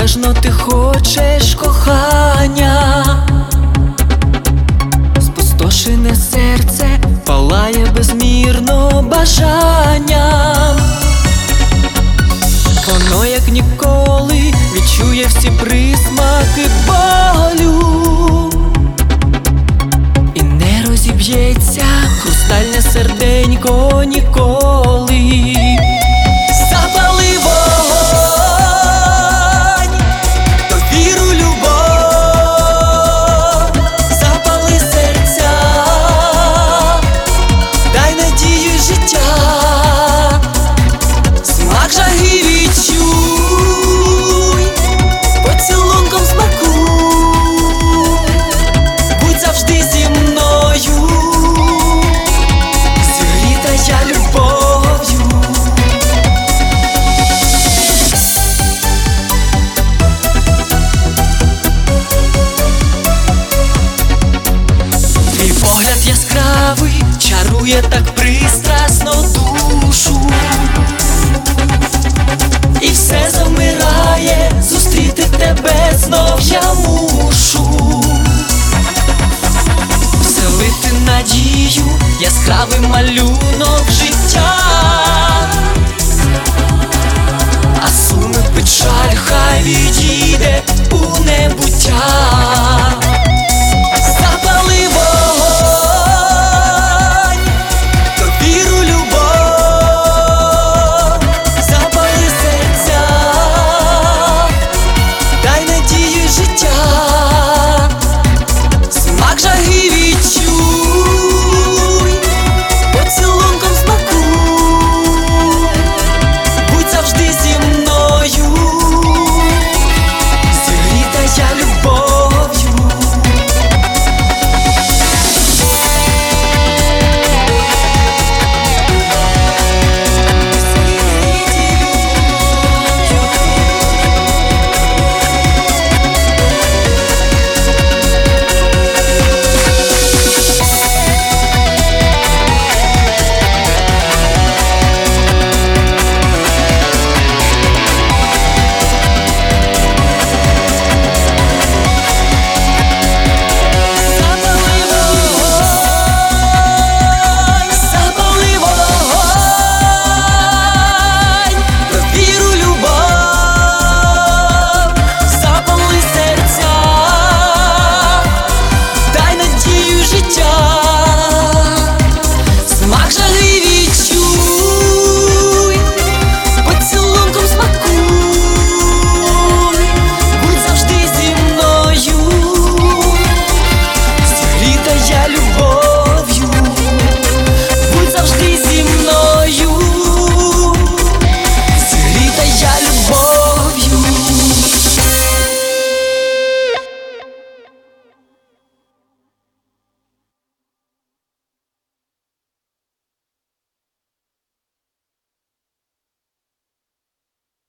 безмежно ти хочеш кохання, спустошене серце палає безмірно бажанням. Воно як ніколи відчує всі присмаки чарує так пристрасно душу. І все замирає, зустріти тебе знов я мушу. Вселити надію, яскравий малюнок